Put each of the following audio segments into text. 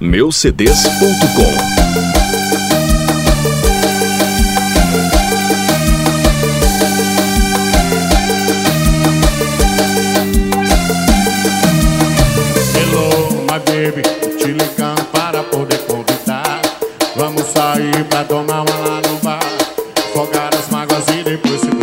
meucds.com sair pra tomar uma lá no bar. Fogar as mágoas e depois se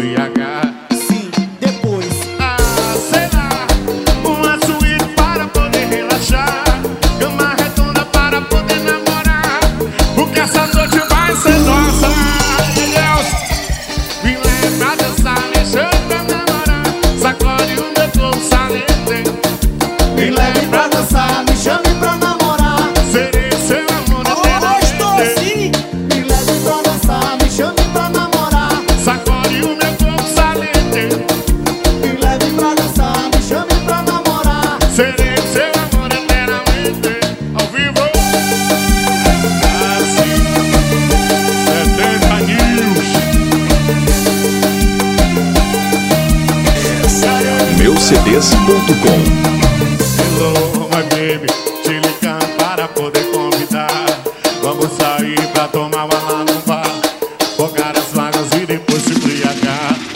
meucds.com Hello, my baby. Te ligando para poder convidar. Vamos sair pra tomar uma lá no bar. Fogar as vagas e depois se embriagar.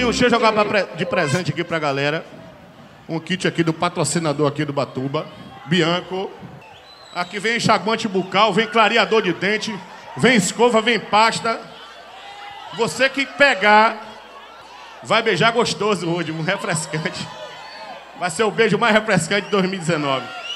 Maninho, deixa eu jogar de presente aqui pra galera. Um kit aqui do patrocinador aqui do Batuba, Bianco. Aqui vem enxaguante bucal, vem clareador de dente, vem escova, vem pasta. Você que pegar, vai beijar gostoso hoje, um refrescante. Vai ser o beijo mais refrescante de 2019.